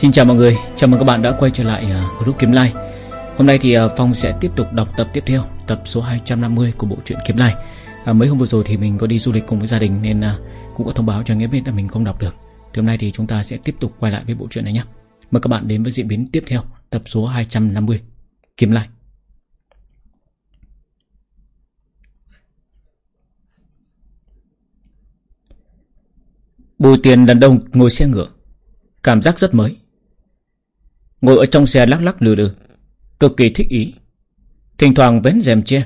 Xin chào mọi người, chào mừng các bạn đã quay trở lại uh, group Kiếm Lai. Hôm nay thì uh, Phong sẽ tiếp tục đọc tập tiếp theo, tập số 250 của bộ truyện Kiếm Lai. À, Mấy hôm vừa rồi thì mình có đi du lịch cùng với gia đình nên uh, cũng có thông báo cho anh em biết là mình không đọc được. Thì hôm nay thì chúng ta sẽ tiếp tục quay lại với bộ truyện này nhé. Mời các bạn đến với diễn biến tiếp theo, tập số 250, Kiếm Lai. Bùi tiền lần đầu ngồi xe ngựa Cảm giác rất mới. Ngồi ở trong xe lắc lắc lừa lừ. Cực kỳ thích ý. Thỉnh thoảng vén rèm che,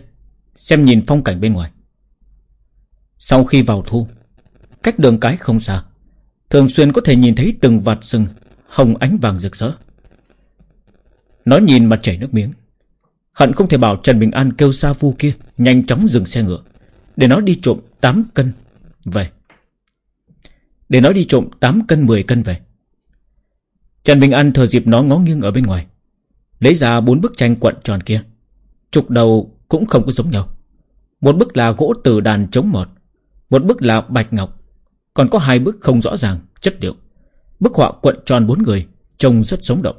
Xem nhìn phong cảnh bên ngoài. Sau khi vào thu, Cách đường cái không xa, Thường xuyên có thể nhìn thấy từng vạt sừng Hồng ánh vàng rực rỡ. Nó nhìn mặt chảy nước miếng. Hận không thể bảo Trần Bình An kêu xa phu kia Nhanh chóng dừng xe ngựa, Để nó đi trộm 8 cân Về. Để nó đi trộm 8 cân 10 cân về. Trần Bình An thừa dịp nó ngó nghiêng ở bên ngoài Lấy ra bốn bức tranh quận tròn kia. Trục đầu cũng không có giống nhau. Một bức là gỗ từ đàn chống mọt Một bức là bạch ngọc Còn có hai bức không rõ ràng Chất liệu. Bức họa quận tròn bốn người Trông rất sống động.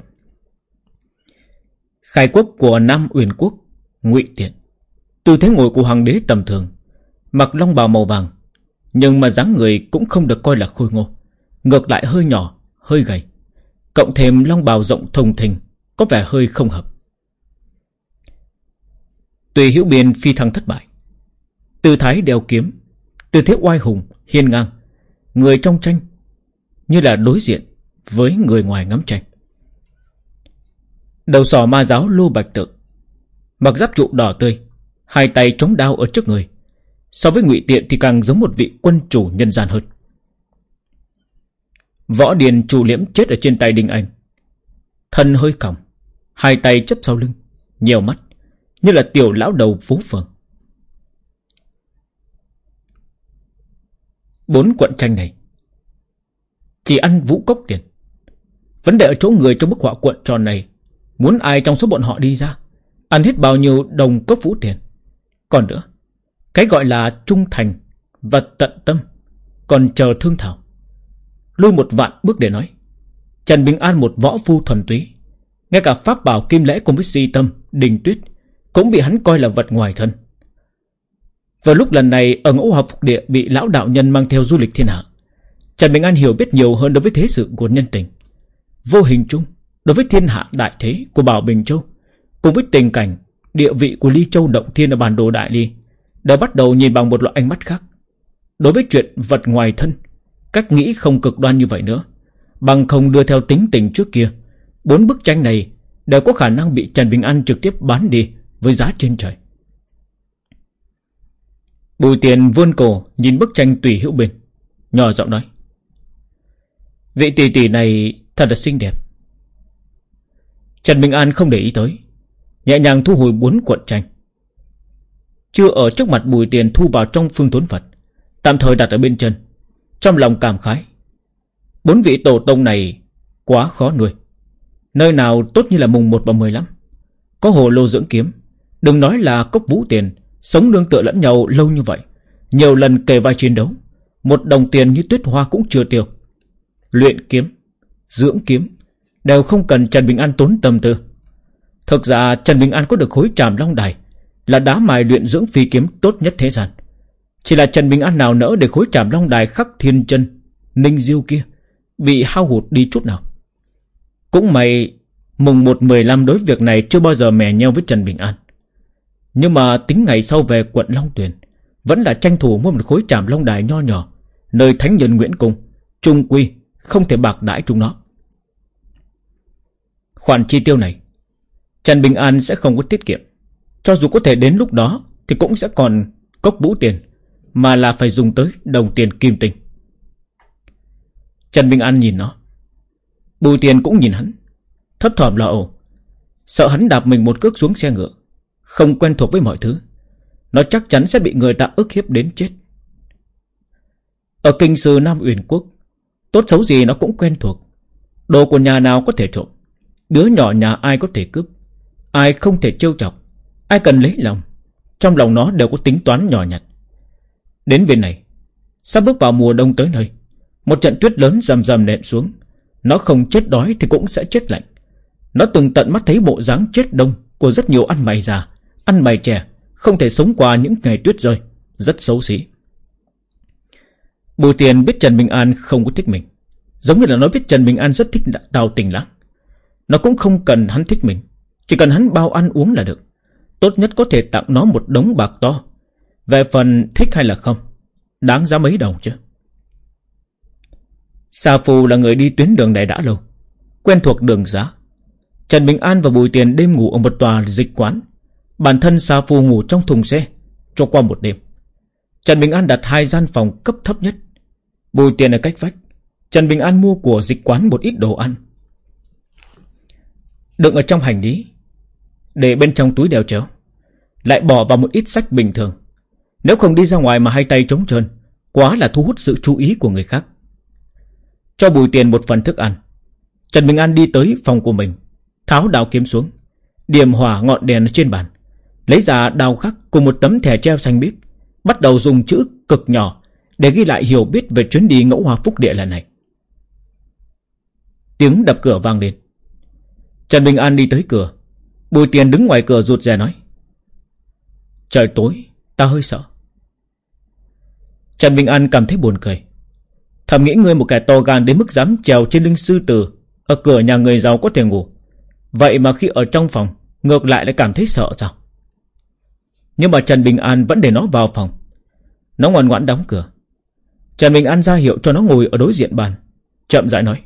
Khai quốc của Nam Uyển Quốc ngụy Tiện. Tư thế ngồi của hoàng đế tầm thường Mặc long bào màu vàng Nhưng mà dáng người cũng không được coi là khôi ngô Ngược lại hơi nhỏ, hơi gầy. Cộng thêm long bào rộng thùng thình Có vẻ hơi không hợp. Tùy hữu biên phi thăng thất bại. Tư thái đeo kiếm Tư thế oai hùng, hiên ngang Người trong tranh Như là đối diện với người ngoài ngắm tranh. Đầu sỏ ma giáo lô bạch tự Mặc giáp trụ đỏ tươi Hai tay chống đao ở trước người So với ngụy tiện thì càng giống một vị quân chủ nhân gian hơn. Võ Điền chủ liễm chết ở trên tay Đinh Anh. Thân hơi còng, Hai tay chấp sau lưng Nhiều mắt, Như là tiểu lão đầu phú phường Bốn quận tranh này, Chỉ ăn vũ cốc tiền. Vấn đề ở chỗ người trong bức họa quận tròn này, Muốn ai trong số bọn họ đi ra, Ăn hết bao nhiêu đồng cốc vũ tiền. Còn nữa, Cái gọi là trung thành Và tận tâm, Còn chờ thương thảo. Lui một vạn bước để nói. Trần Bình An một võ phu thuần túy. Ngay cả pháp bảo kim lễ cùng với si tâm, Đình tuyết Cũng bị hắn coi là vật ngoài thân. Vào lúc lần này, Ở ngũ học phục địa bị lão đạo nhân mang theo du lịch thiên hạ, Trần Bình An hiểu biết nhiều hơn đối với thế sự của nhân tình. Vô hình chung, Đối với thiên hạ đại thế của Bảo Bình Châu, Cùng với tình cảnh, Địa vị của Ly Châu Động Thiên ở bản đồ Đại Ly Đã bắt đầu nhìn bằng một loại ánh mắt khác. Đối với chuyện vật ngoài thân Cách nghĩ không cực đoan như vậy nữa. Bằng không đưa theo tính tình trước kia, Bốn bức tranh này Đều có khả năng bị Trần Bình An trực tiếp bán đi Với giá trên trời. Bùi tiền vươn cổ Nhìn bức tranh tùy hữu bên, Nhỏ giọng nói, Vị tỷ tỷ này thật là xinh đẹp. Trần Bình An không để ý tới, Nhẹ nhàng thu hồi bốn cuộn tranh. Chưa ở trước mặt bùi tiền thu vào trong phương tốn Phật Tạm thời đặt ở bên chân trong lòng cảm khái, Bốn vị tổ tông này Quá khó nuôi. Nơi nào tốt như là mùng 1 và 15 Có hồ lô dưỡng kiếm, Đừng nói là cốc vũ tiền, Sống nương tựa lẫn nhau lâu như vậy. Nhiều lần kề vai chiến đấu, Một đồng tiền như tuyết hoa cũng chưa tiêu. Luyện kiếm, Dưỡng kiếm Đều không cần Trần Bình An tốn tâm tư. Thực ra Trần Bình An có được khối tràm long đài Là đá mài luyện dưỡng phi kiếm tốt nhất thế gian chỉ là Trần Bình An nào nỡ để khối trảm long đài khắc thiên chân, Ninh diêu kia, Bị hao hụt đi chút nào. Cũng may, Mùng 1-15 đối việc này chưa bao giờ mè nhau với Trần Bình An. Nhưng mà tính ngày sau về quận Long Tuyền, Vẫn là tranh thủ mua một khối trảm long đài nho nhỏ, Nơi Thánh Nhân Nguyễn Cung, Trung Quy, Không thể bạc đãi chúng nó. Khoản chi tiêu này, Trần Bình An sẽ không có tiết kiệm. Cho dù có thể đến lúc đó, Thì cũng sẽ còn cốc vũ tiền mà là phải dùng tới đồng tiền kim tinh. Trần Minh An nhìn nó. Bùi tiền cũng nhìn hắn. Thấp thỏm lo ồ Sợ hắn đạp mình một cước xuống xe ngựa. Không quen thuộc với mọi thứ. Nó chắc chắn sẽ bị người ta ức hiếp đến chết. Ở kinh sư Nam Uyển Quốc, Tốt xấu gì nó cũng quen thuộc. Đồ của nhà nào có thể trộm? Đứa nhỏ nhà ai có thể cướp? Ai không thể trêu chọc? Ai cần lấy lòng? Trong lòng nó đều có tính toán nhỏ nhặt. Đến bên này. Sắp bước vào mùa đông tới nơi, Một trận tuyết lớn rầm rầm nện xuống. Nó không chết đói thì cũng sẽ chết lạnh. Nó từng tận mắt thấy bộ dáng chết đông Của rất nhiều ăn mày già, Ăn mày trẻ, Không thể sống qua những ngày tuyết rơi. Rất xấu xí. Bùi tiền biết Trần Bình An không có thích mình. Giống như là nó biết Trần Bình An rất thích đào tình lãng Nó cũng không cần hắn thích mình. Chỉ cần hắn bao ăn uống là được. Tốt nhất có thể tặng nó một đống bạc to. Về phần thích hay là không, Đáng giá mấy đồng chứ? Sa Phu là người đi tuyến đường này đã lâu, Quen thuộc đường giá. Trần Bình An và Bùi Tiền đêm ngủ ở một tòa dịch quán. Bản thân Sa Phu ngủ trong thùng xe Cho qua một đêm. Trần Bình An đặt hai gian phòng cấp thấp nhất. Bùi Tiền ở cách vách. Trần Bình An mua của dịch quán một ít đồ ăn. Đựng ở trong hành lý, Để bên trong túi đeo chéo. Lại bỏ vào một ít sách bình thường. Nếu không đi ra ngoài mà hai tay trống trơn, Quá là thu hút sự chú ý của người khác. Cho Bùi Tiền một phần thức ăn. Trần Bình An đi tới phòng của mình, Tháo đào kiếm xuống, Điểm hỏa ngọn đèn trên bàn, Lấy ra đào khắc cùng một tấm thẻ treo xanh biếc, Bắt đầu dùng chữ cực nhỏ Để ghi lại hiểu biết về chuyến đi ngẫu hòa phúc địa lần này. Tiếng đập cửa vang lên. Trần Bình An đi tới cửa. Bùi tiền đứng ngoài cửa rụt rè nói, Trời tối, Ta hơi sợ. Trần Bình An cảm thấy buồn cười. Thầm nghĩ ngươi một kẻ to gan đến mức dám trèo trên lưng sư tử Ở cửa nhà người giàu có thể ngủ. Vậy mà khi ở trong phòng, Ngược lại lại cảm thấy sợ sao? Nhưng mà Trần Bình An vẫn để nó vào phòng. Nó ngoan ngoãn đóng cửa. Trần Bình An ra hiệu cho nó ngồi ở đối diện bàn, Chậm rãi nói.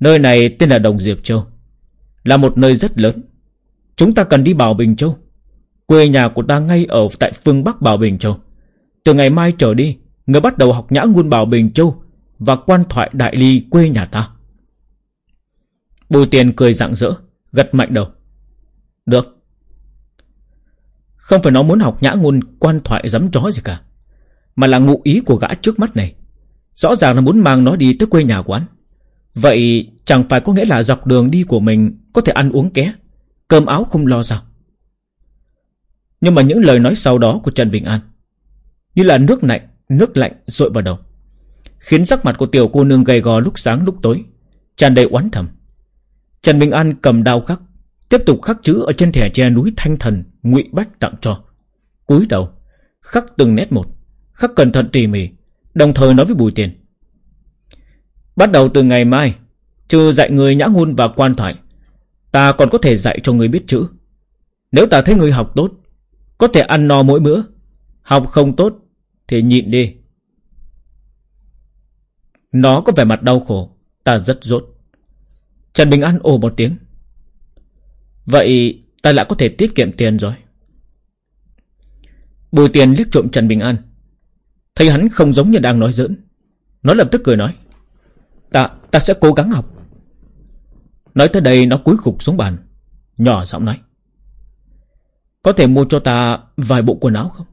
Nơi này tên là Đồng Diệp Châu, Là một nơi rất lớn. Chúng ta cần đi Bảo Bình Châu. Quê nhà của ta ngay ở tại phương Bắc Bảo Bình Châu. Từ ngày mai trở đi, Người bắt đầu học nhã ngôn Bảo Bình Châu Và quan thoại đại ly quê nhà ta. Bùi tiền cười rạng rỡ, Gật mạnh đầu. Được. Không phải nó muốn học nhã ngôn quan thoại dám chó gì cả, Mà là ngụ ý của gã trước mắt này. Rõ ràng là muốn mang nó đi tới quê nhà quán. Vậy chẳng phải có nghĩa là dọc đường đi của mình Có thể ăn uống ké, Cơm áo không lo sao? Nhưng mà những lời nói sau đó của Trần Bình An như là nước lạnh Nước lạnh rội vào đầu. Khiến sắc mặt của tiểu cô nương gầy gò lúc sáng lúc tối, tràn đầy oán thầm. Trần Bình An cầm đao khắc, Tiếp tục khắc chữ ở trên thẻ tre núi Thanh Thần, ngụy Bách tặng cho. Cúi đầu, Khắc từng nét một, Khắc cẩn thận tỉ mỉ, Đồng thời nói với Bùi Tiền. Bắt đầu từ ngày mai, Trừ dạy người nhã ngôn và quan thoại, Ta còn có thể dạy cho người biết chữ. Nếu ta thấy người học tốt, Có thể ăn no mỗi bữa, Học không tốt thì nhịn đi. Nó có vẻ mặt đau khổ Ta rất rốt. Trần Bình An ồ một tiếng. Vậy ta lại có thể tiết kiệm tiền rồi. Bùi tiền liếc trộm Trần Bình An. Thấy hắn không giống như đang nói giỡn. Nó lập tức cười nói. Ta, ta sẽ cố gắng học. Nói tới đây nó cúi gục xuống bàn. Nhỏ giọng nói. Có thể mua cho ta vài bộ quần áo không?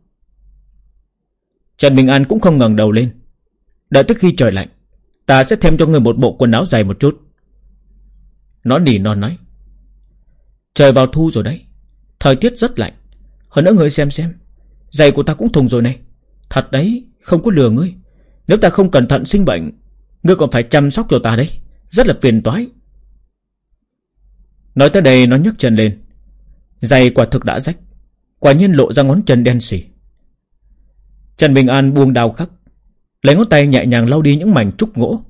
Trần Bình An cũng không ngẩng đầu lên. Đợi tới khi trời lạnh, Ta sẽ thêm cho người một bộ quần áo dày một chút. Nó nỉ non nói. Trời vào thu rồi đấy. Thời tiết rất lạnh. Hơn nữa người xem xem, Giày của ta cũng thùng rồi này. Thật đấy, không có lừa ngươi. Nếu ta không cẩn thận sinh bệnh, Ngươi còn phải chăm sóc cho ta đấy. Rất là phiền toái. Nói tới đây, nó nhấc chân lên. Giày quả thực đã rách. Quả nhiên lộ ra ngón chân đen xỉ Trần Bình An buông đau khắc, Lấy ngón tay nhẹ nhàng lau đi những mảnh trúc gỗ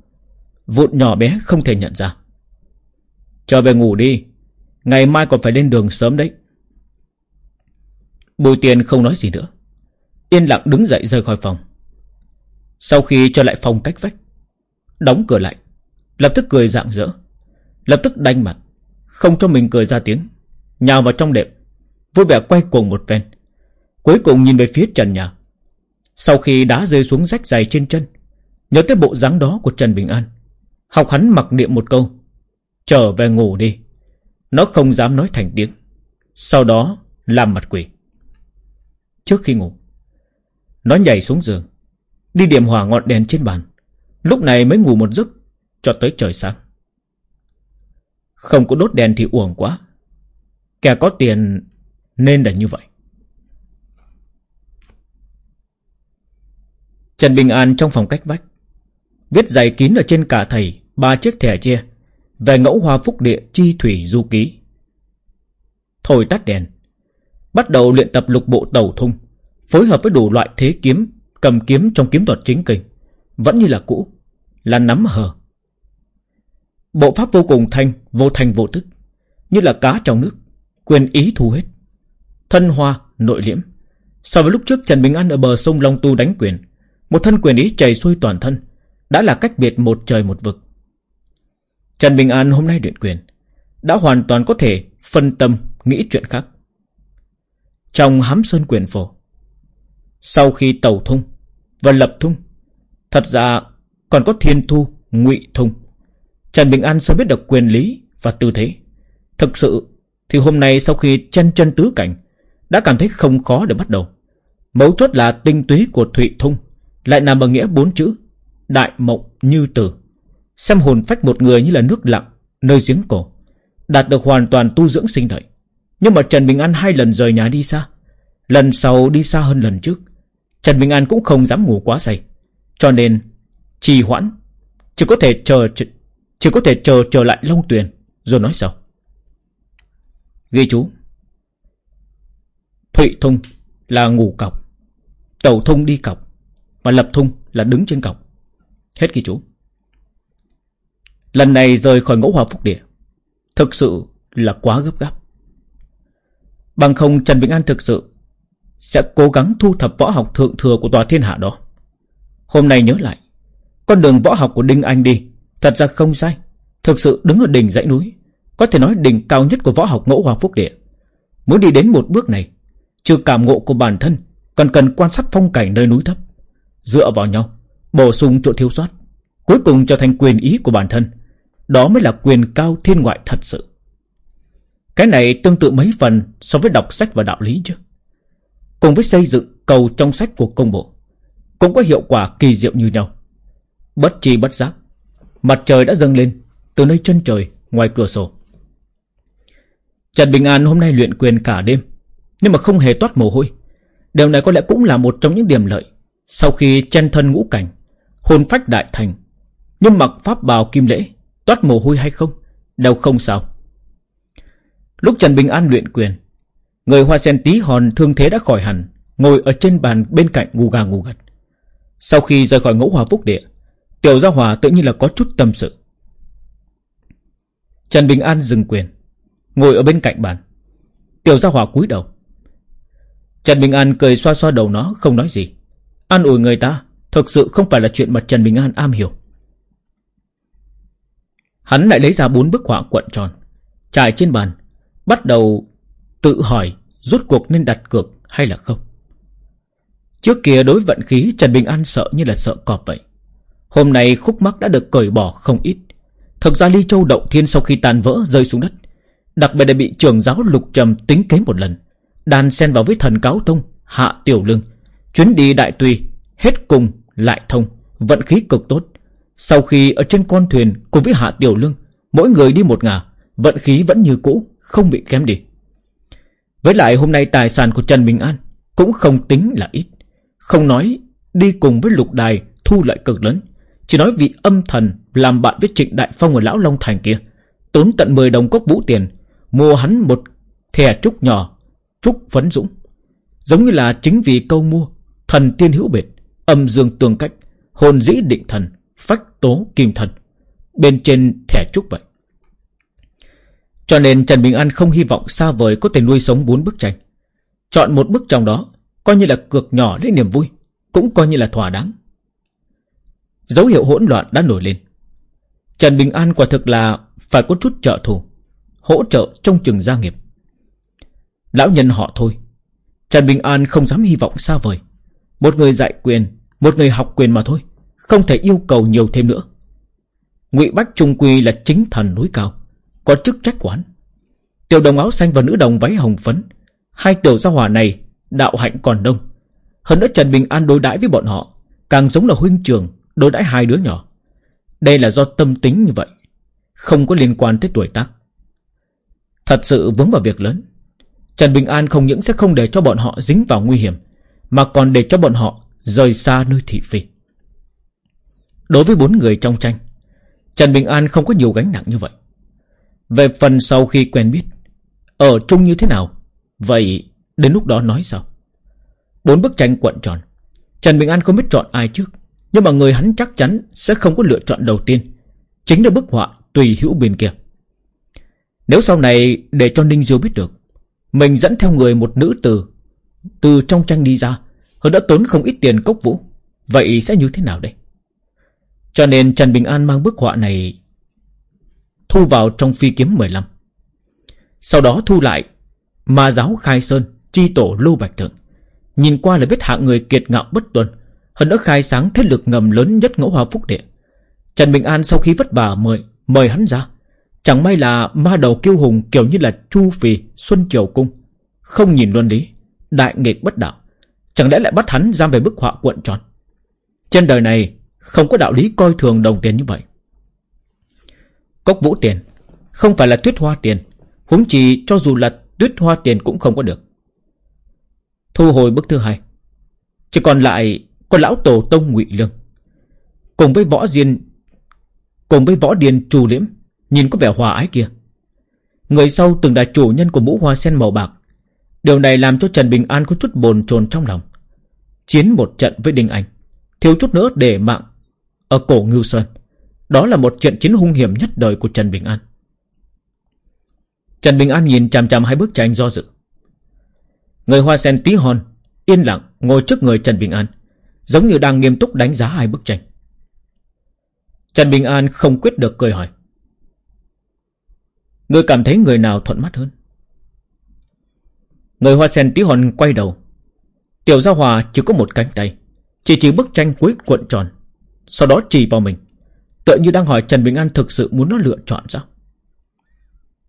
Vụn nhỏ bé không thể nhận ra. Trở về ngủ đi, Ngày mai còn phải lên đường sớm đấy. Bùi tiền không nói gì nữa, Yên lặng đứng dậy rời khỏi phòng. Sau khi cho lại phòng cách vách, Đóng cửa lại, Lập tức cười rạng rỡ, Lập tức đanh mặt, Không cho mình cười ra tiếng, Nhào vào trong đệm, Vui vẻ quay cuồng một ven Cuối cùng nhìn về phía trần nhà sau khi đá rơi xuống rách dày trên chân, Nhớ tới bộ dáng đó của Trần Bình An, Học hắn mặc niệm một câu, Trở về ngủ đi. Nó không dám nói thành tiếng, Sau đó làm mặt quỷ. Trước khi ngủ, Nó nhảy xuống giường, Đi điểm hỏa ngọn đèn trên bàn, Lúc này mới ngủ một giấc Cho tới trời sáng. Không có đốt đèn thì uổng quá, Kẻ có tiền Nên là như vậy. Trần Bình An trong phòng cách vách. Viết dày kín ở trên cả thầy, Ba chiếc thẻ chia, Về ngẫu hoa phúc địa chi thủy du ký. Thôi tắt đèn. Bắt đầu luyện tập lục bộ tàu thung, Phối hợp với đủ loại thế kiếm, Cầm kiếm trong kiếm thuật chính kinh. Vẫn như là cũ, Là nắm hờ. Bộ pháp vô cùng thanh, Vô thanh vô tức, Như là cá trong nước, Quyền ý thu hết. Thân hoa, nội liễm. So với lúc trước Trần Bình An ở bờ sông Long Tu đánh quyền một thân quyền ý chảy xuôi toàn thân. Đã là cách biệt một trời một vực. Trần Bình An hôm nay luyện quyền. Đã hoàn toàn có thể phân tâm, Nghĩ chuyện khác. Trong hám sơn quyền phổ, Sau khi tàu thung Và lập thung, Thật ra còn có thiên thu ngụy thung Trần Bình An sớm biết được quyền lý Và tư thế. Thực sự thì hôm nay sau khi chân chân tứ cảnh, Đã cảm thấy không khó để bắt đầu. Mấu chốt là tinh túy của Thụy Thung lại nằm ở nghĩa bốn chữ, Đại mộng như tử Xem hồn phách một người như là nước lặng, Nơi giếng cổ, Đạt được hoàn toàn tu dưỡng sinh đợi Nhưng mà Trần Bình An hai lần rời nhà đi xa, Lần sau đi xa hơn lần trước, Trần Bình An cũng không dám ngủ quá say. Cho nên, Trì hoãn, Chỉ có thể chờ Chỉ có thể chờ trở lại Long Tuyền, Rồi nói sau. Ghi chú, Thụy Thung là ngủ cọc Tàu Thung đi cọc và Lập Thung là đứng trên cọc Hết ghi chú. Lần này rời khỏi ngũ hòa phúc địa, Thực sự là quá gấp gáp. Bằng không Trần Bình An thực sự Sẽ cố gắng thu thập võ học thượng thừa của tòa thiên hạ đó. Hôm nay nhớ lại, Con đường võ học của Đinh Anh đi Thật ra không sai. Thực sự đứng ở đỉnh dãy núi, Có thể nói đỉnh cao nhất của võ học ngẫu hòa phúc địa. Muốn đi đến một bước này, Trừ cảm ngộ của bản thân, Còn cần quan sát phong cảnh nơi núi thấp. Dựa vào nhau, Bổ sung chỗ thiếu sót, Cuối cùng trở thành quyền ý của bản thân. Đó mới là quyền cao thiên ngoại thật sự. Cái này tương tự mấy phần So với đọc sách và đạo lý chứ. Cùng với xây dựng cầu trong sách của công bộ, Cũng có hiệu quả kỳ diệu như nhau. Bất chi bất giác, Mặt trời đã dâng lên Từ nơi chân trời ngoài cửa sổ. Trần Bình An hôm nay luyện quyền cả đêm, Nhưng mà không hề toát mồ hôi. Điều này có lẽ cũng là một trong những điểm lợi sau khi chen thân ngũ cảnh, Hồn phách đại thành, Nhưng mặc pháp bào kim lễ, Toát mồ hôi hay không, Đều không sao. Lúc Trần Bình An luyện quyền, Người hoa sen tí hòn thương thế đã khỏi hẳn, Ngồi ở trên bàn bên cạnh ngu gà ngu gật. Sau khi rời khỏi ngũ hòa phúc địa, Tiểu Gia Hòa tự nhiên là có chút tâm sự. Trần Bình An dừng quyền, Ngồi ở bên cạnh bàn. Tiểu Gia Hòa cúi đầu. Trần Bình An cười xoa xoa đầu nó, không nói gì. An ủi người ta, Thực sự không phải là chuyện mà Trần Bình An am hiểu. Hắn lại lấy ra bốn bức họa cuộn tròn, Trải trên bàn, Bắt đầu tự hỏi Rốt cuộc nên đặt cược hay là không. Trước kia đối vận khí, Trần Bình An sợ như là sợ cọp vậy. Hôm nay khúc mắc đã được cởi bỏ không ít. Thực ra Ly Châu Động Thiên sau khi tan vỡ, rơi xuống đất. Đặc biệt là bị trường giáo Lục Trầm tính kế một lần. Đàn xen vào với thần cáo tông, Hạ Tiểu Lương. Chuyến đi đại tùy Hết cùng lại thông, Vận khí cực tốt. Sau khi ở trên con thuyền cùng với Hạ Tiểu Lương, Mỗi người đi một ngả, Vận khí vẫn như cũ, Không bị kém đi. Với lại hôm nay tài sản của Trần Bình An Cũng không tính là ít. Không nói đi cùng với lục đài Thu lợi cực lớn, Chỉ nói vị âm thần làm bạn với Trịnh Đại Phong Ở Lão Long Thành kia, Tốn tận 10 đồng cốc vũ tiền, Mua hắn một thẻ trúc nhỏ, Trúc phấn dũng. Giống như là chính vì câu mua Thần tiên hữu biệt, Âm dương tương cách, Hồn dĩ định thần, phách tố kim thần, Bên trên thẻ trúc vậy. Cho nên Trần Bình An không hy vọng xa vời có thể nuôi sống bốn bức tranh. Chọn một bức trong đó, Coi như là cược nhỏ lấy niềm vui, Cũng coi như là thỏa đáng. Dấu hiệu hỗn loạn đã nổi lên. Trần Bình An quả thực là Phải có chút trợ thủ, Hỗ trợ trong trường gia nghiệp. Lão nhân họ thôi. Trần Bình An không dám hy vọng xa vời. Một người dạy quyền, Một người học quyền mà thôi, không thể yêu cầu nhiều thêm nữa. Ngụy Bách Trung Quy là chính thần núi cao, Có chức trách quán. Tiểu đồng áo xanh và nữ đồng váy hồng phấn, Hai tiểu gia hỏa này Đạo hạnh còn đông. Hơn nữa Trần Bình An đối đãi với bọn họ, Càng giống là huynh trường đối đãi hai đứa nhỏ. Đây là do tâm tính như vậy, Không có liên quan tới tuổi tác. Thật sự vướng vào việc lớn, Trần Bình An không những sẽ không để cho bọn họ dính vào nguy hiểm mà còn để cho bọn họ rời xa nơi thị phi. Đối với bốn người trong tranh, Trần Bình An không có nhiều gánh nặng như vậy. Về phần sau khi quen biết, Ở chung như thế nào, Vậy đến lúc đó nói sao Bốn bức tranh quận tròn, Trần Bình An không biết chọn ai trước, Nhưng mà người hắn chắc chắn sẽ không có lựa chọn đầu tiên, Chính là bức họa tùy hữu bên kia. Nếu sau này để cho Ninh Diêu biết được, Mình dẫn theo người một nữ tử từ trong tranh đi ra Hơn đã tốn không ít tiền cốc vũ. Vậy sẽ như thế nào đây? Cho nên Trần Bình An mang bức họa này Thu vào trong phi kiếm 15 Sau đó thu lại Ma giáo khai sơn, Chi tổ Lưu Bạch Thượng. Nhìn qua là biết hạng người kiệt ngạo bất tuân Hơn nữa khai sáng thế lực ngầm lớn nhất ngẫu hoa phúc địa. Trần Bình An sau khi vất vả mời Mời hắn ra, Chẳng may là ma đầu kiêu hùng kiểu như là Chu Phì Xuân Triều Cung, Không nhìn luân lý. Đại nghịch bất đạo. Chẳng lẽ lại bắt hắn giam về bức họa cuộn tròn? Trên đời này, Không có đạo lý coi thường đồng tiền như vậy. Cốc vũ tiền, Không phải là tuyết hoa tiền. Huống chi cho dù là tuyết hoa tiền cũng không có được. Thu hồi bức thứ hai. Chỉ còn lại Con lão tổ tông ngụy Lương. Cùng với võ diên, Cùng với võ điền trù liễm, Nhìn có vẻ hòa ái kia. Người sau từng là chủ nhân của mũ hoa sen màu bạc. Điều này làm cho Trần Bình An có chút bồn chồn trong lòng. Chiến một trận với Đinh Anh, Thiếu chút nữa để mạng Ở cổ Ngưu Sơn. Đó là một trận chiến hung hiểm nhất đời của Trần Bình An. Trần Bình An nhìn chằm chằm hai bức tranh do dự. Người hoa sen tí hon, Yên lặng ngồi trước người Trần Bình An, Giống như đang nghiêm túc đánh giá hai bức tranh. Trần Bình An không quyết được cười hỏi. Người cảm thấy người nào thuận mắt hơn? Người hoa sen tí hon quay đầu. Tiểu Gia Hòa chỉ có một cánh tay, Chỉ chỉ bức tranh cuối cuộn tròn, Sau đó chỉ vào mình, Tựa như đang hỏi Trần Bình An thực sự muốn nó lựa chọn sao?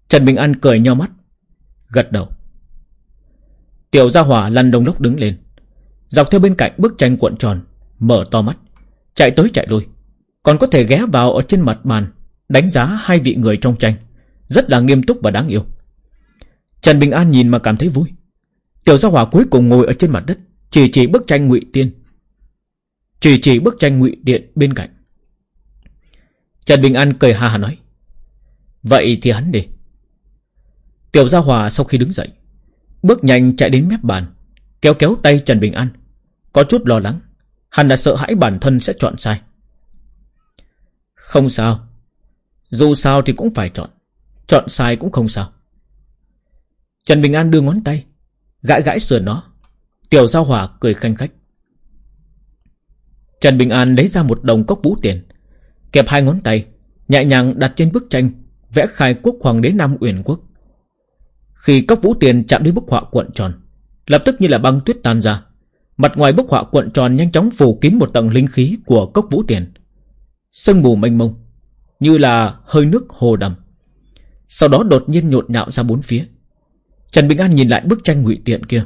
Trần Bình An cười nho mắt, Gật đầu. Tiểu Gia Hòa lăn đông đốc đứng lên, Dọc theo bên cạnh bức tranh cuộn tròn, Mở to mắt, Chạy tới chạy lui, Còn có thể ghé vào ở trên mặt bàn, Đánh giá hai vị người trong tranh, Rất là nghiêm túc và đáng yêu. Trần Bình An nhìn mà cảm thấy vui. Tiểu Gia Hòa cuối cùng ngồi ở trên mặt đất, Chỉ chỉ bức tranh ngụy tiên. Chỉ chỉ bức tranh ngụy điện bên cạnh. Trần Bình An cười hà hà nói, Vậy thì hắn đi. Tiểu Gia Hòa sau khi đứng dậy, Bước nhanh chạy đến mép bàn, Kéo kéo tay Trần Bình An. Có chút lo lắng, Hắn đã sợ hãi bản thân sẽ chọn sai. Không sao. Dù sao thì cũng phải chọn Chọn sai cũng không sao. Trần Bình An đưa ngón tay Gãi gãi sườn nó. Tiểu Giao Hòa cười khanh khách. Trần Bình An lấy ra một đồng cốc vũ tiền, Kẹp hai ngón tay, Nhẹ nhàng đặt trên bức tranh, Vẽ khai quốc hoàng đế Nam Uyển Quốc. Khi cốc vũ tiền chạm đến bức họa cuộn tròn, Lập tức như là băng tuyết tan ra, Mặt ngoài bức họa cuộn tròn nhanh chóng phủ kín một tầng linh khí của cốc vũ tiền. Sương mù mênh mông, Như là hơi nước hồ đầm. Sau đó đột nhiên nhộn nhạo ra bốn phía. Trần Bình An nhìn lại bức tranh ngụy tiện kia.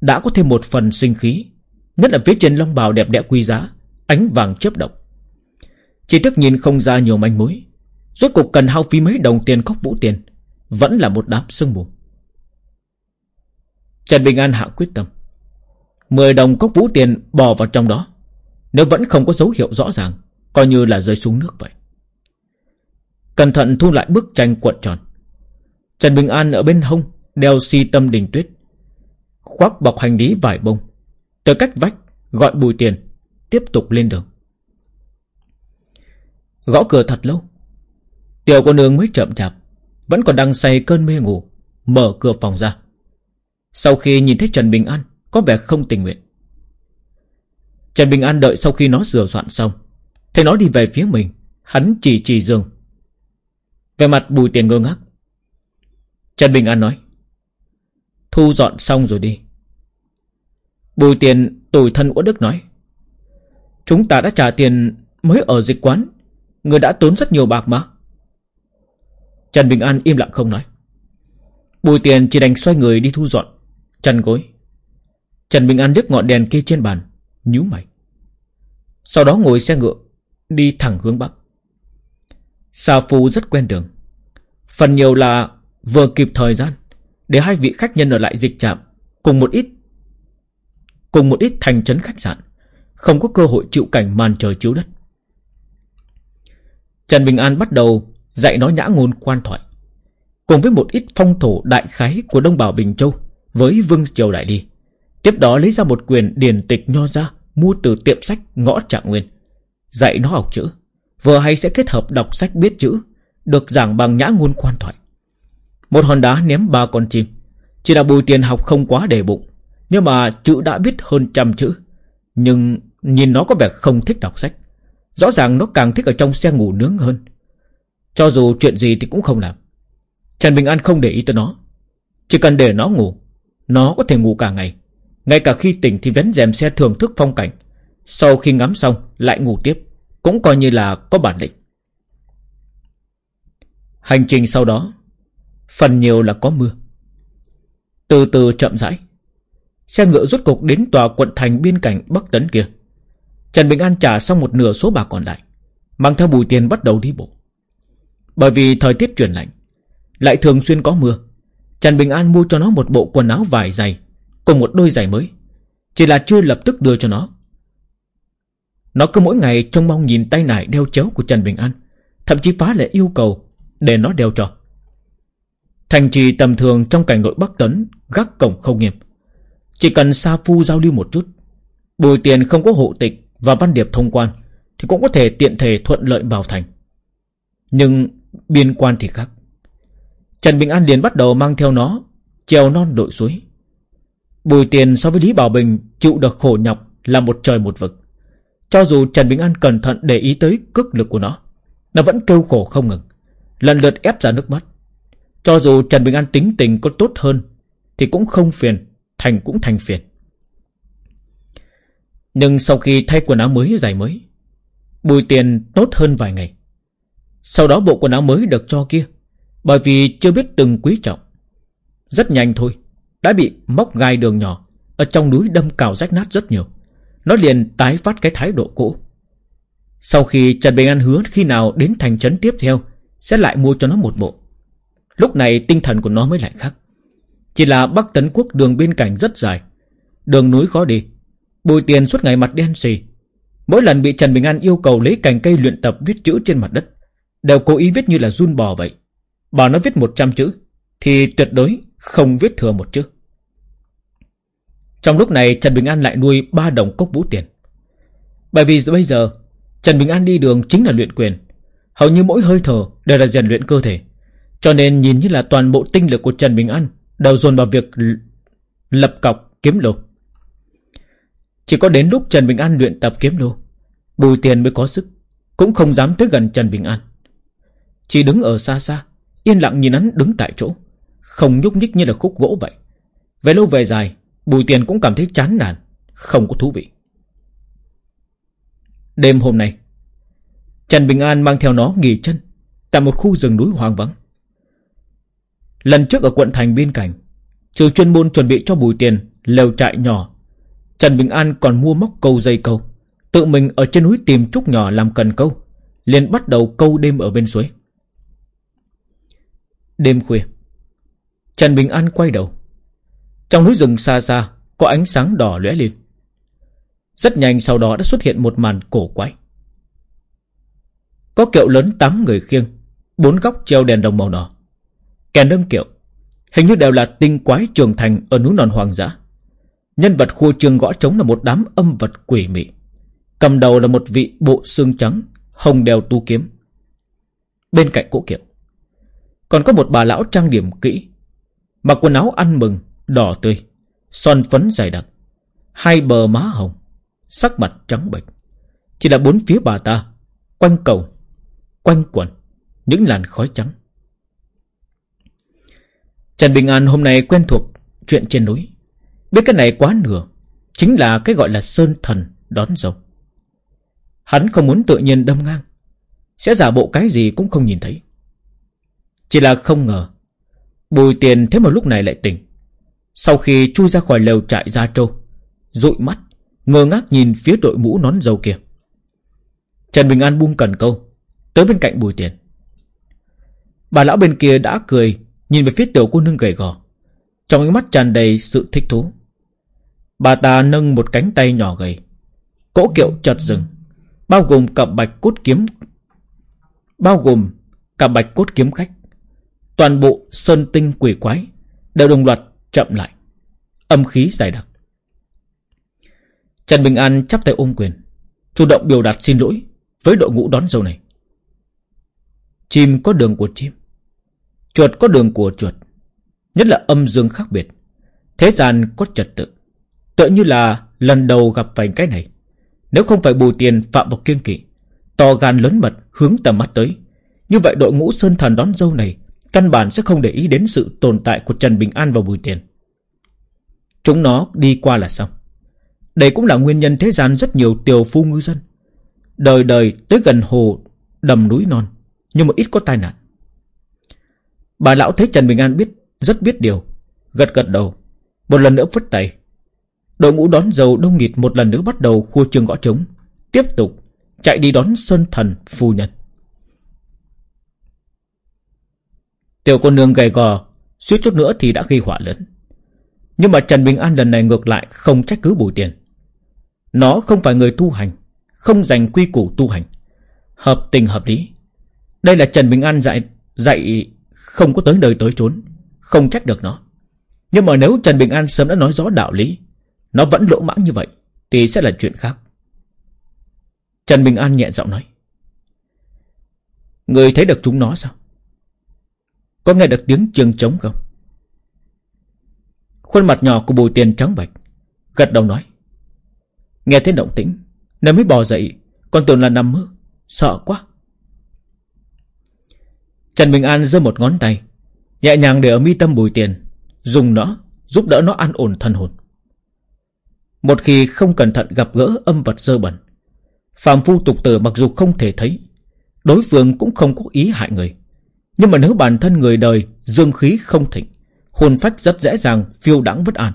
Đã có thêm một phần sinh khí, Nhất là phía trên long bào đẹp đẽ quý giá, Ánh vàng chớp động. Chỉ tức nhìn không ra nhiều manh mối, Rốt cuộc cần hao phí mấy đồng tiền cốc vũ tiền, Vẫn là một đám sương mù. Trần Bình An hạ quyết tâm. Mười đồng cốc vũ tiền bò vào trong đó, Nếu vẫn không có dấu hiệu rõ ràng, Coi như là rơi xuống nước vậy. Cẩn thận thu lại bức tranh cuộn tròn. Trần Bình An ở bên hông Đeo si tâm đình tuyết. Khoác bọc hành lý vải bông. Tới cách vách gọi bùi tiền, Tiếp tục lên đường. Gõ cửa thật lâu. Tiểu cô nương mới chậm chạp, Vẫn còn đang say cơn mê ngủ, Mở cửa phòng ra. Sau khi nhìn thấy Trần Bình An, Có vẻ không tình nguyện. Trần Bình An đợi sau khi nó rửa soạn xong, Thấy nó đi về phía mình, Hắn chỉ chỉ giường. Về mặt bùi tiền ngơ ngác. Trần Bình An nói Thu dọn xong rồi đi. Bùi tiền tủi thân của Đức nói, Chúng ta đã trả tiền mới ở dịch quán, Người đã tốn rất nhiều bạc mà. Trần Bình An im lặng không nói. Bùi tiền chỉ đành xoay người đi thu dọn, Chăn gối. Trần Bình An đứt ngọn đèn kia trên bàn, nhíu mày. Sau đó ngồi xe ngựa, Đi thẳng hướng Bắc. Sa Phu rất quen đường, Phần nhiều là vừa kịp thời gian để hai vị khách nhân ở lại dịch trạm Cùng một ít Cùng một ít thành trấn khách sạn Không có cơ hội chịu cảnh màn trời chiếu đất Trần Bình An bắt đầu dạy nó nhã ngôn quan thoại. Cùng với một ít phong thổ đại khái của Đông Bảo Bình Châu với Vương Triều Đại Đi. Tiếp đó lấy ra một quyền điển tịch nho ra mua từ tiệm sách ngõ Trạng Nguyên. Dạy nó học chữ. Vừa hay sẽ kết hợp đọc sách biết chữ, được giảng bằng nhã ngôn quan thoại. Một hòn đá ném ba con chim. Chỉ là bùi tiền học không quá đề bụng. Nhưng mà chữ đã biết hơn trăm chữ. Nhưng nhìn nó có vẻ không thích đọc sách. Rõ ràng nó càng thích ở trong xe ngủ nướng hơn. Cho dù chuyện gì thì cũng không làm. Trần Bình An không để ý tới nó. Chỉ cần để nó ngủ, nó có thể ngủ cả ngày. Ngay cả khi tỉnh thì vén rèm xe thưởng thức phong cảnh. Sau khi ngắm xong, lại ngủ tiếp. Cũng coi như là có bản lĩnh. Hành trình sau đó, phần nhiều là có mưa. Từ từ chậm rãi, xe ngựa rút cục đến tòa quận thành biên cảnh Bắc Tấn kia. Trần Bình An trả xong một nửa số bạc còn lại, mang theo bùi tiền bắt đầu đi bộ. Bởi vì thời tiết chuyển lạnh, lại thường xuyên có mưa, Trần Bình An mua cho nó một bộ quần áo vải dày cùng một đôi giày mới, chỉ là chưa lập tức đưa cho nó. Nó cứ mỗi ngày trông mong nhìn tay nải đeo chéo của Trần Bình An, thậm chí phá lệ yêu cầu để nó đeo cho. Thành trì tầm thường trong cảnh nội Bắc Tấn gác cổng không nghiêm. Chỉ cần Sa Phu giao lưu một chút, bồi tiền không có hộ tịch và văn điệp thông quan thì cũng có thể tiện thể thuận lợi vào thành. Nhưng biên quan thì khác. Trần Bình An liền bắt đầu mang theo nó treo non đội suối. Bùi tiền so với Lý Bảo Bình chịu được khổ nhọc là một trời một vực. Cho dù Trần Bình An cẩn thận để ý tới cước lực của nó, nó vẫn kêu khổ không ngừng, lần lượt ép ra nước mắt. Cho dù Trần Bình An tính tình có tốt hơn, thì cũng không phiền, thành cũng thành phiền. Nhưng sau khi thay quần áo mới giày mới, bùi tiền tốt hơn vài ngày. Sau đó bộ quần áo mới được cho kia, bởi vì chưa biết từng quý trọng. Rất nhanh thôi, đã bị móc gai đường nhỏ, ở trong núi đâm cào rách nát rất nhiều. Nó liền tái phát cái thái độ cũ. Sau khi Trần Bình An hứa khi nào đến thành trấn tiếp theo, sẽ lại mua cho nó một bộ. Lúc này tinh thần của nó mới lại khác. Chỉ là Bắc Tấn Quốc đường bên cạnh rất dài. Đường núi khó đi. Bùi tiền suốt ngày mặt đen xì. Mỗi lần bị Trần Bình An yêu cầu lấy cành cây luyện tập viết chữ trên mặt đất. Đều cố ý viết như là run bò vậy. Bảo nó viết 100 chữ. Thì tuyệt đối không viết thừa một chữ. Trong lúc này, Trần Bình An lại nuôi ba đồng cốc vũ tiền. Bởi vì bây giờ, Trần Bình An đi đường chính là luyện quyền. Hầu như mỗi hơi thở đều là rèn luyện cơ thể. Cho nên nhìn như là toàn bộ tinh lực của Trần Bình An đều dồn vào việc lập cọc kiếm lô. Chỉ có đến lúc Trần Bình An luyện tập kiếm lô, Bùi Tiền mới có sức, cũng không dám tới gần Trần Bình An. Chỉ đứng ở xa xa, yên lặng nhìn hắn đứng tại chỗ, không nhúc nhích như là khúc gỗ vậy. Về lâu về dài, Bùi Tiền cũng cảm thấy chán nản, không có thú vị. Đêm hôm nay, Trần Bình An mang theo nó nghỉ chân tại một khu rừng núi hoang vắng. Lần trước ở quận thành biên cảnh, trừ chuyên môn chuẩn bị cho Bùi Tiền lều trại nhỏ, Trần Bình An còn mua móc câu dây câu, tự mình ở trên núi tìm trúc nhỏ làm cần câu, liền bắt đầu câu đêm ở bên suối. Đêm khuya, Trần Bình An quay đầu, trong núi rừng xa xa Có ánh sáng đỏ lóe lên. Rất nhanh sau đó đã xuất hiện một màn cổ quái. Có kiệu lớn 8 người khiêng Bốn góc treo đèn đồng màu đỏ. Kẻ nâng kiệu Hình như đều là tinh quái trường thành Ở núi non hoàng dã Nhân vật khu trường gõ trống là một đám âm vật quỷ mị Cầm đầu là một vị bộ xương trắng Hồng đèo tu kiếm Bên cạnh cỗ kiệu Còn có một bà lão trang điểm kỹ Mặc quần áo ăn mừng đỏ tươi, son phấn dày đặc, hai bờ má hồng, sắc mặt trắng bệch. Chỉ là bốn phía bà ta, quanh cầu, quanh quẩn, những làn khói trắng. Trần Bình An hôm nay quen thuộc chuyện trên núi. Biết cái này quá nửa, chính là cái gọi là sơn thần đón dâu. Hắn không muốn tự nhiên đâm ngang, sẽ giả bộ cái gì cũng không nhìn thấy. Chỉ là không ngờ, bùi tiền thế mà lúc này lại tỉnh. Sau khi chui ra khỏi lều trại Ra Châu dụi mắt Ngơ ngác nhìn phía đội mũ nón dâu kia Trần Bình An buông cần câu Tới bên cạnh bùi tiền Bà lão bên kia đã cười Nhìn về phía tiểu cô nương gầy gò, Trong ánh mắt tràn đầy sự thích thú. Bà ta nâng một cánh tay nhỏ gầy, Cỗ kiệu chợt dừng, Bao gồm cả bạch cốt kiếm, Bao gồm cả bạch cốt kiếm khách. Toàn bộ sơn tinh quỷ quái Đều đồng loạt chậm lại, Âm khí dài đặc. Trần Bình An chắp tay ôm quyền, Chủ động biểu đạt xin lỗi Với đội ngũ đón dâu này. Chim có đường của chim Chuột có đường của chuột, Nhất là âm dương khác biệt, Thế gian có trật tự. Tựa như là lần đầu gặp phải cái này, Nếu không phải bù tiền phạm vào kiên kỵ, To gan lớn mật hướng tầm mắt tới, Như vậy đội ngũ Sơn Thần đón dâu này Căn bản sẽ không để ý đến sự tồn tại của Trần Bình An và Bùi Tiền. Chúng nó đi qua là xong. Đây cũng là nguyên nhân thế gian rất nhiều tiều phu ngư dân. Đời đời tới gần hồ đầm núi non, Nhưng mà ít có tai nạn. Bà lão thấy Trần Bình An biết, Rất biết điều. Gật gật đầu, Một lần nữa phất tay. Đội ngũ đón dầu đông nghịt một lần nữa bắt đầu khua trường gõ trống. Tiếp tục, Chạy đi đón Sơn Thần, phu nhân. Tiểu cô nương gầy gò, Suýt chút nữa thì đã gây họa lớn. Nhưng mà Trần Bình An lần này ngược lại Không trách cứ bùi tiền. Nó không phải người tu hành, Không dành quy củ tu hành. Hợp tình hợp lý. Đây là Trần Bình An dạy Dạy không có tới đời tới trốn Không trách được nó. Nhưng mà nếu Trần Bình An sớm đã nói rõ đạo lý, Nó vẫn lỗ mãng như vậy, Thì sẽ là chuyện khác. Trần Bình An nhẹ giọng nói, Người thấy được chúng nó sao? Có nghe được tiếng trường trống không? Khuôn mặt nhỏ của bùi tiền trắng bạch Gật đầu nói, Nghe thấy động tĩnh, Nên mới bò dậy, Còn tưởng là nằm mơ, Sợ quá. Trần Bình An giơ một ngón tay, Nhẹ nhàng để ở mi tâm bùi tiền, Dùng nó, giúp đỡ nó an ổn thân hồn. Một khi không cẩn thận gặp gỡ âm vật dơ bẩn Phạm phu tục tử mặc dù không thể thấy, Đối phương cũng không có ý hại người. Nhưng mà nếu bản thân người đời Dương khí không thịnh, Hồn phách rất dễ dàng phiêu đãng bất an,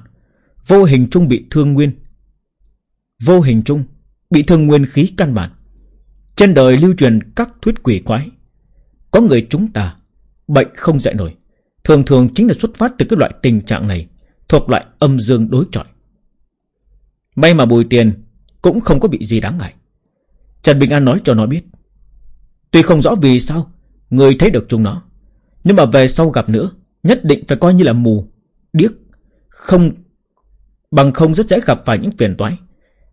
Vô hình trung bị thương nguyên. Vô hình trung Bị thương nguyên khí căn bản. Trên đời lưu truyền các thuyết quỷ quái có người chúng ta, Bệnh không dạy nổi. Thường thường chính là xuất phát từ cái loại tình trạng này, Thuộc loại âm dương đối chọi. May mà bùi tiền Cũng không có bị gì đáng ngại. Trần Bình An nói cho nó biết, Tuy không rõ vì sao Người thấy được chúng nó, Nhưng mà về sau gặp nữa, Nhất định phải coi như là mù, Điếc, Không, Bằng không rất dễ gặp phải những phiền toái,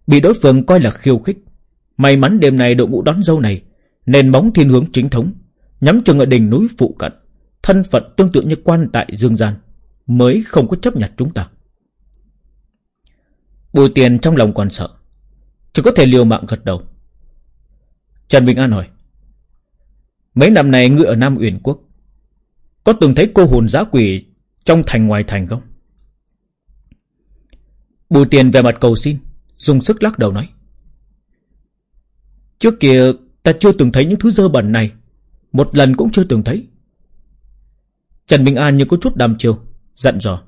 Bị đối phương coi là khiêu khích. May mắn đêm này đội ngũ đón dâu này, Nền bóng thiên hướng chính thống Nhắm chừng ở đỉnh núi phụ cận, Thân phận tương tự như quan tại Dương Gian, Mới không có chấp nhận chúng ta. Bùi tiền trong lòng còn sợ, Chỉ có thể liều mạng gật đầu. Trần Bình An hỏi, Mấy năm này ngươi ở Nam Uyển Quốc, Có từng thấy cô hồn giã quỷ Trong thành ngoài thành không? Bùi tiền về mặt cầu xin, Dùng sức lắc đầu nói, Trước kia ta chưa từng thấy những thứ dơ bẩn này một lần cũng chưa từng thấy. Trần Bình An như có chút đam chiêu, Dặn dò.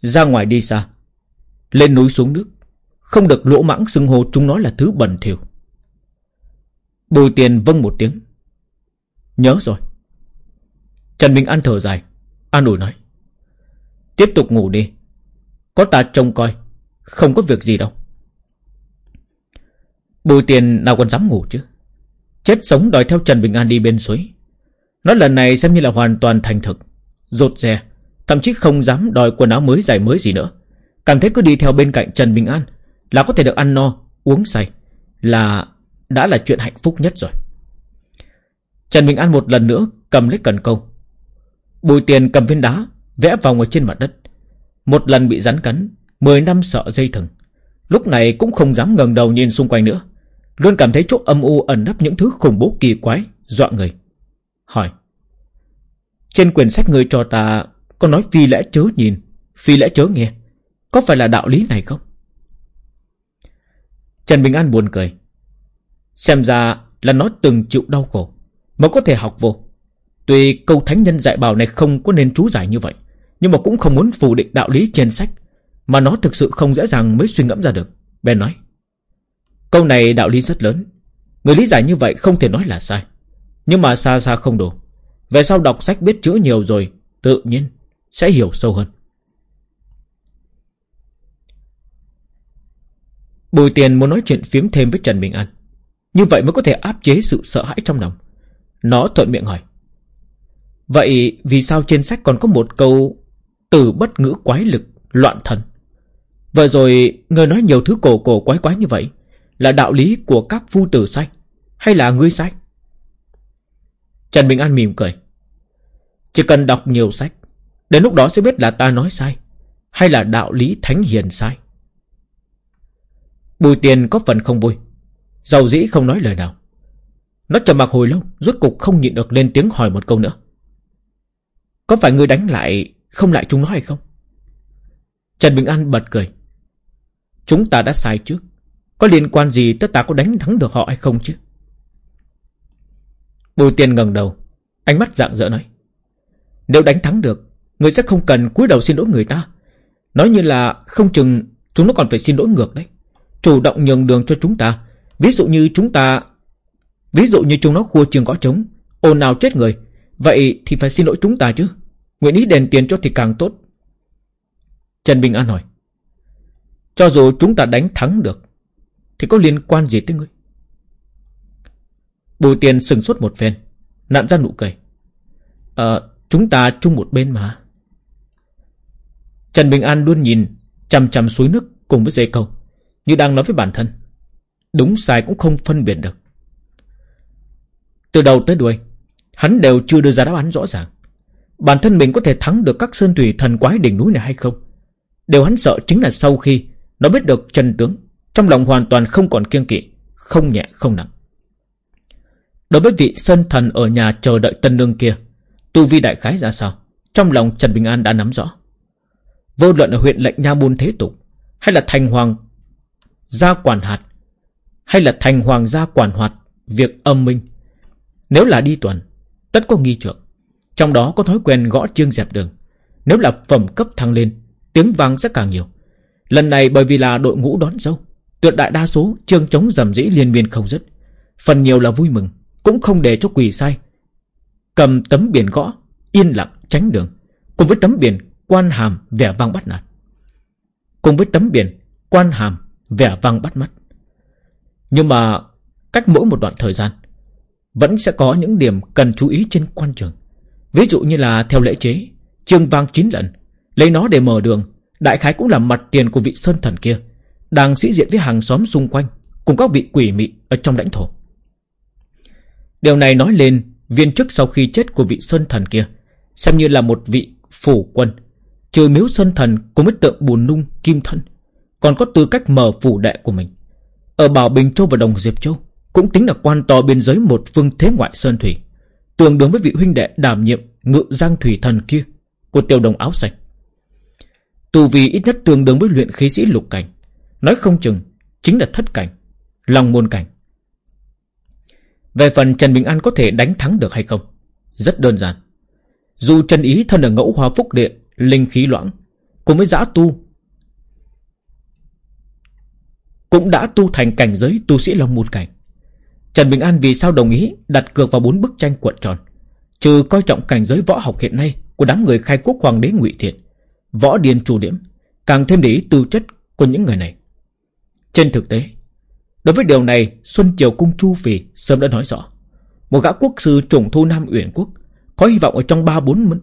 Ra ngoài đi xa. Lên núi xuống nước. Không được lỗ mãng xưng hô chúng nó là thứ bẩn thỉu. Bùi tiền vâng một tiếng. Nhớ rồi. Trần Bình An thở dài. An ủi nói. Tiếp tục ngủ đi. Có ta trông coi. Không có việc gì đâu. Bùi tiền nào còn dám ngủ chứ? Chết sống đòi theo Trần Bình An đi bên suối. Nó lần này xem như là hoàn toàn thành thực. Rột rè Thậm chí không dám đòi quần áo mới giày mới gì nữa. Cảm thấy cứ đi theo bên cạnh Trần Bình An Là có thể được ăn no, uống say Là đã là chuyện hạnh phúc nhất rồi. Trần Bình An một lần nữa cầm lấy cần câu. Bùi tiền cầm viên đá Vẽ vòng ở trên mặt đất. Một lần bị rắn cắn Mười năm sợ dây thừng. Lúc này cũng không dám ngẩng đầu nhìn xung quanh nữa. Luôn cảm thấy chỗ âm u ẩn nấp những thứ khủng bố kỳ quái, Dọa người. Hỏi, Trên quyển sách người cho ta Có nói phi lẽ chớ nhìn, Phi lẽ chớ nghe, Có phải là đạo lý này không? Trần Bình An buồn cười. Xem ra là nó từng chịu đau khổ, Mà có thể học vô. Tuy câu thánh nhân dạy bảo này không có nên chú giải như vậy, Nhưng mà cũng không muốn phủ định đạo lý trên sách, Mà nó thực sự không dễ dàng mới suy ngẫm ra được. Bèn nói Câu này đạo lý rất lớn. Người lý giải như vậy không thể nói là sai. Nhưng mà xa xa không đủ. Về sau đọc sách biết chữ nhiều rồi, Tự nhiên sẽ hiểu sâu hơn. Bùi tiền muốn nói chuyện phiếm thêm với Trần Bình An. Như vậy mới có thể áp chế sự sợ hãi trong lòng. Nó thuận miệng hỏi. Vậy vì sao trên sách còn có một câu Từ bất ngữ quái lực, Loạn thần? Vậy rồi người nói nhiều thứ cổ cổ quái quái như vậy là đạo lý của các phu tử sai, Hay là ngươi sai? Trần Bình An mỉm cười. Chỉ cần đọc nhiều sách, Đến lúc đó sẽ biết là ta nói sai, Hay là đạo lý thánh hiền sai. Bùi tiền có phần không vui Giàu dĩ không nói lời nào. Nó trầm mặc hồi lâu, Rốt cục không nhịn được lên tiếng hỏi một câu nữa. Có phải ngươi đánh lại Không lại chúng nó hay không? Trần Bình An bật cười. Chúng ta đã sai trước. Có liên quan gì tất ta có đánh thắng được họ hay không chứ? Bùi tiền ngẩng đầu, Ánh mắt dạng dỡ nói, Nếu đánh thắng được, Người sẽ không cần cúi đầu xin lỗi người ta. Nói như là không chừng Chúng nó còn phải xin lỗi ngược đấy. Chủ động nhường đường cho chúng ta. Ví dụ như chúng ta, Ví dụ như chúng nó khua trường gõ trống, ồn nào chết người, Vậy thì phải xin lỗi chúng ta chứ. Nguyện ý đền tiền cho thì càng tốt. Trần Bình An hỏi, Cho dù chúng ta đánh thắng được thì có liên quan gì tới ngươi? Bùi tiền sừng sốt một phen, Nặn ra nụ cười. Ờ chúng ta chung một bên mà. Trần Bình An luôn nhìn, Chằm chằm suối nước cùng với dây câu, Như đang nói với bản thân. Đúng sai cũng không phân biệt được. Từ đầu tới đuôi, Hắn đều chưa đưa ra đáp án rõ ràng. Bản thân mình có thể thắng được các sơn thủy thần quái đỉnh núi này hay không? Điều hắn sợ chính là sau khi Nó biết được chân tướng trong lòng hoàn toàn không còn kiêng kỵ, Không nhẹ, không nặng. Đối với vị sơn thần ở nhà chờ đợi tân nương kia, Tu vi đại khái ra sao? Trong lòng Trần Bình An đã nắm rõ. Vô luận ở huyện lệnh Nha Môn Thế Tục, Hay là thành hoàng Gia quản hạt, Hay là thành hoàng gia quản hoạt, Việc âm minh, Nếu là đi tuần, Tất có nghi trượng. Trong đó có thói quen gõ chương dẹp đường. Nếu là phẩm cấp thăng lên, Tiếng vang sẽ càng nhiều. Lần này bởi vì là đội ngũ đón dâu Tuyệt đại đa số chương chống dầm dĩ liên miên không dứt. Phần nhiều là vui mừng, Cũng không để cho quỳ sai. Cầm tấm biển gõ, Yên lặng tránh đường. Cùng với tấm biển, quan hàm vẻ vang bắt nạt. Cùng với tấm biển, quan hàm vẻ vang bắt mắt. Nhưng mà Cách mỗi một đoạn thời gian, Vẫn sẽ có những điểm cần chú ý trên quan trường. Ví dụ như là theo lễ chế Trương vang chín lần, Lấy nó để mở đường, Đại khái cũng là mặt tiền của vị sơn thần kia. Đang sĩ diện với hàng xóm xung quanh Cùng các vị quỷ mị ở trong lãnh thổ. Điều này nói lên Viên chức sau khi chết của vị sơn thần kia, Xem như là một vị phủ quân. Trừ miếu sơn thần cùng với tượng bùn nung, kim thân, Còn có tư cách mở phủ đệ của mình. Ở Bảo Bình Châu và Đồng Diệp Châu Cũng tính là quan to biên giới một phương thế ngoại sơn thủy, Tương đương với vị huynh đệ đảm nhiệm Ngự giang thủy thần kia Của tiêu đồng áo xanh. Tù vì ít nhất tương đương với luyện khí sĩ lục cảnh. Nói không chừng Chính là thất cảnh, Lòng môn cảnh. Về phần Trần Bình An có thể đánh thắng được hay không? Rất đơn giản. Dù Trần Ý thân ở ngẫu hòa phúc điện Linh khí loãng, Cùng với giã tu, Cũng đã tu thành cảnh giới tu sĩ Long Môn Cảnh. Trần Bình An vì sao đồng ý Đặt cược vào bốn bức tranh cuộn tròn? Trừ coi trọng cảnh giới võ học hiện nay Của đám người khai quốc hoàng đế ngụy Thiện, Võ điền chủ điểm, Càng thêm để ý tư chất của những người này. Trên thực tế, Đối với điều này, Xuân Triều Cung Chu Phì sớm đã nói rõ. Một gã quốc sư trùng thu Nam Uyển Quốc Có hy vọng ở trong ba bốn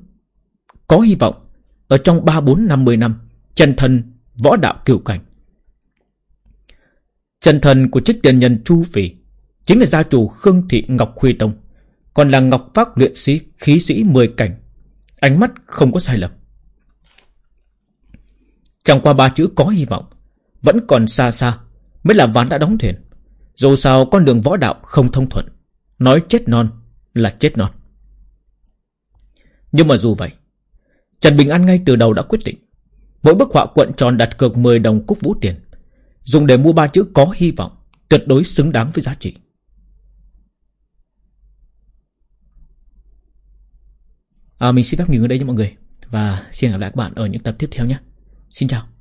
Có hy vọng Ở trong ba bốn năm mươi năm, Chân thân võ đạo cửu cảnh. Chân thân của trích tiền nhân Chu Phì Chính là gia chủ Khương Thị Ngọc Khuy Tông, Còn là Ngọc Pháp luyện sĩ, Khí sĩ mười cảnh. Ánh mắt không có sai lầm. Chẳng qua ba chữ có hy vọng vẫn còn xa xa Mới là ván đã đóng thuyền. Dù sao con đường võ đạo không thông thuận Nói chết non là chết non. Nhưng mà dù vậy Trần Bình An ngay từ đầu đã quyết định Mỗi bức họa cuộn tròn đặt cược 10 đồng cúc vũ tiền Dùng để mua ba chữ có hy vọng Tuyệt đối xứng đáng với giá trị. À, Mình xin phép nghỉ ở đây nha mọi người Và xin gặp lại các bạn ở những tập tiếp theo nhé. Xin chào.